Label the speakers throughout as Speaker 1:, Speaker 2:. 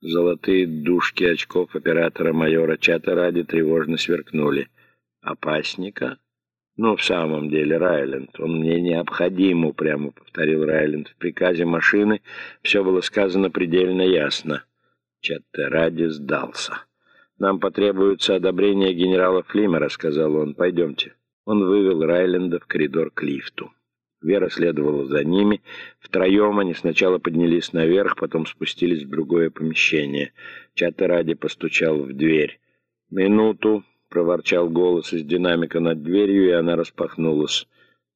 Speaker 1: Золотые дужки очков оператора майора Чата ради тревожно сверкнули. «Опасника?» «Ну, в самом деле, Райленд, он мне необходим», — упрямо повторил Райленд. «В приказе машины все было сказано предельно ясно». Чаттеради сдался. «Нам потребуется одобрение генерала Флимера», — сказал он. «Пойдемте». Он вывел Райленда в коридор к лифту. Вера следовала за ними. Втроем они сначала поднялись наверх, потом спустились в другое помещение. Чаттеради постучал в дверь. «Минуту», — проворчал голос из динамика над дверью, и она распахнулась.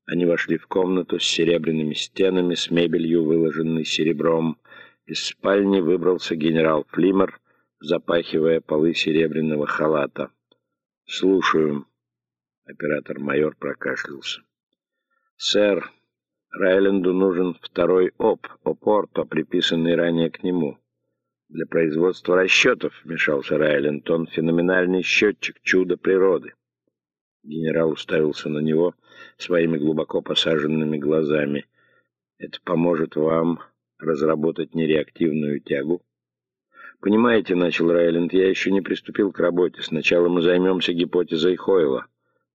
Speaker 1: Они вошли в комнату с серебряными стенами, с мебелью, выложенной серебром. Из спальни выбрался генерал Флимер, запахивая полы серебряного халата. «Слушаю». Оператор-майор прокашлялся. «Сэр, Райленду нужен второй ОП, Опорто, приписанный ранее к нему». Для производства расчетов вмешался Райленд. Он феноменальный счетчик, чудо природы. Генерал уставился на него своими глубоко посаженными глазами. Это поможет вам разработать нереактивную тягу? Понимаете, начал Райленд, я еще не приступил к работе. Сначала мы займемся гипотезой Хойла.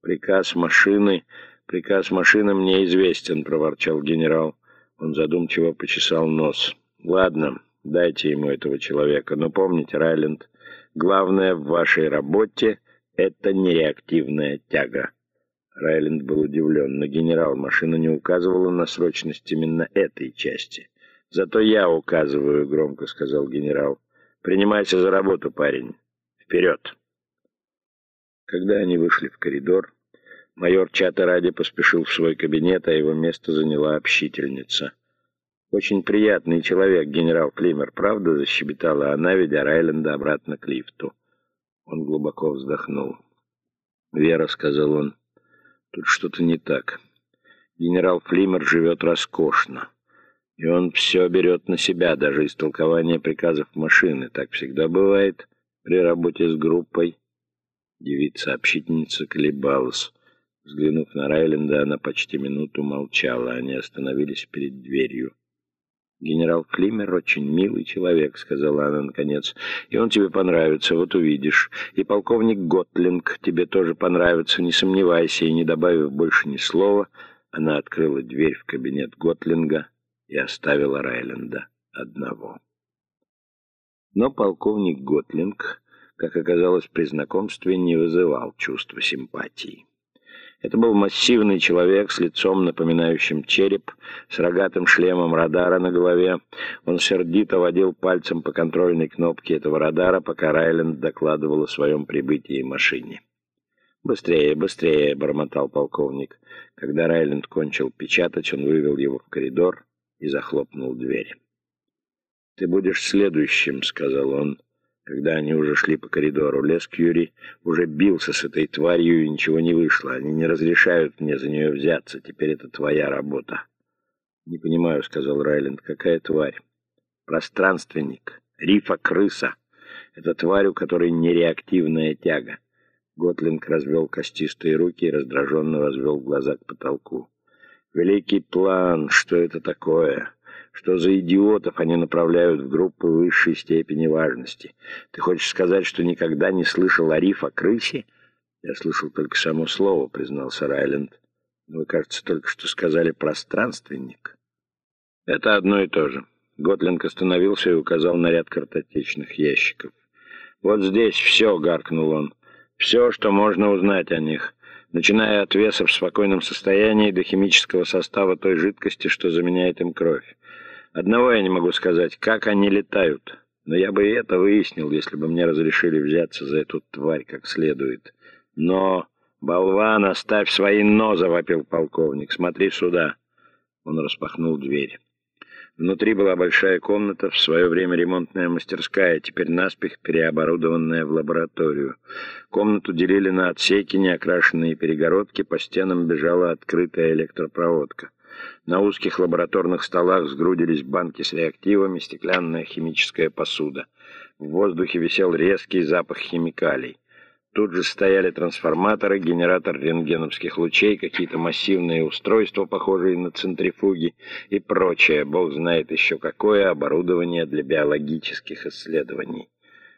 Speaker 1: Приказ машины... Приказ машины мне известен, проворчал генерал. Он задумчиво почесал нос. Ладно, Дайте ему этого человека. Но помните, Райленд, главное в вашей работе — это нереактивная тяга. Райленд был удивлен, но генерал, машина не указывала на срочность именно этой части. «Зато я указываю», — громко сказал генерал. «Принимайся за работу, парень. Вперед!» Когда они вышли в коридор, майор Чата ради поспешил в свой кабинет, а его место заняла общительница — «Очень приятный человек, генерал Климер, правда?» — защебетала она, ведя Райленда обратно к лифту. Он глубоко вздохнул. «Вера», — сказал он, — «тут что-то не так. Генерал Флимер живет роскошно, и он все берет на себя, даже истолкование приказов машины. Так всегда бывает при работе с группой». Девица-общительница колебалась. Взглянув на Райленда, она почти минуту молчала. Они остановились перед дверью. «Генерал Климер очень милый человек», — сказала она наконец. «И он тебе понравится, вот увидишь. И полковник Готлинг тебе тоже понравится, не сомневайся». И не добавив больше ни слова, она открыла дверь в кабинет Готлинга и оставила Райленда одного. Но полковник Готлинг, как оказалось при знакомстве, не вызывал чувства симпатии. Это был массивный человек с лицом, напоминающим череп, с рогатым шлемом радара на голове. Он сердито водил пальцем по контрольной кнопке этого радара, пока Райленд докладывал о своем прибытии машине. «Быстрее, быстрее!» — бормотал полковник. Когда Райленд кончил печатать, он вывел его в коридор и захлопнул дверь. «Ты будешь следующим», — сказал он. Когда они уже шли по коридору, Лес Кьюри уже бился с этой тварью, и ничего не вышло. Они не разрешают мне за нее взяться. Теперь это твоя работа. «Не понимаю», — сказал Райленд. «Какая тварь?» «Пространственник. Рифа-крыса. Это тварь, у которой нереактивная тяга». Готлинг развел костистые руки и раздраженно возвел глаза к потолку. «Великий план. Что это такое?» Что за идиотов они направляют в группы высшей степени важности? Ты хочешь сказать, что никогда не слышал о риф о крысе? Я слышал только само слово, признался Райленд. Вы, кажется, только что сказали пространственник. Это одно и то же. Готлинг остановился и указал на ряд картотечных ящиков. «Вот здесь все», — гаркнул он. «Все, что можно узнать о них, начиная от веса в спокойном состоянии до химического состава той жидкости, что заменяет им кровь. Одного я не могу сказать, как они летают. Но я бы и это выяснил, если бы мне разрешили взяться за эту тварь как следует. Но, болван, оставь свои но, завопил полковник. Смотри сюда. Он распахнул дверь. Внутри была большая комната, в свое время ремонтная мастерская, теперь наспех переоборудованная в лабораторию. Комнату делили на отсеки, неокрашенные перегородки, по стенам бежала открытая электропроводка. На узких лабораторных столах сгрудились банки с реактивами, стеклянная химическая посуда. В воздухе висел резкий запах химикалий. Тут же стояли трансформаторы, генератор рентгеновских лучей, какие-то массивные устройства, похожие на центрифуги и прочее, бог знает еще какое оборудование для биологических исследований.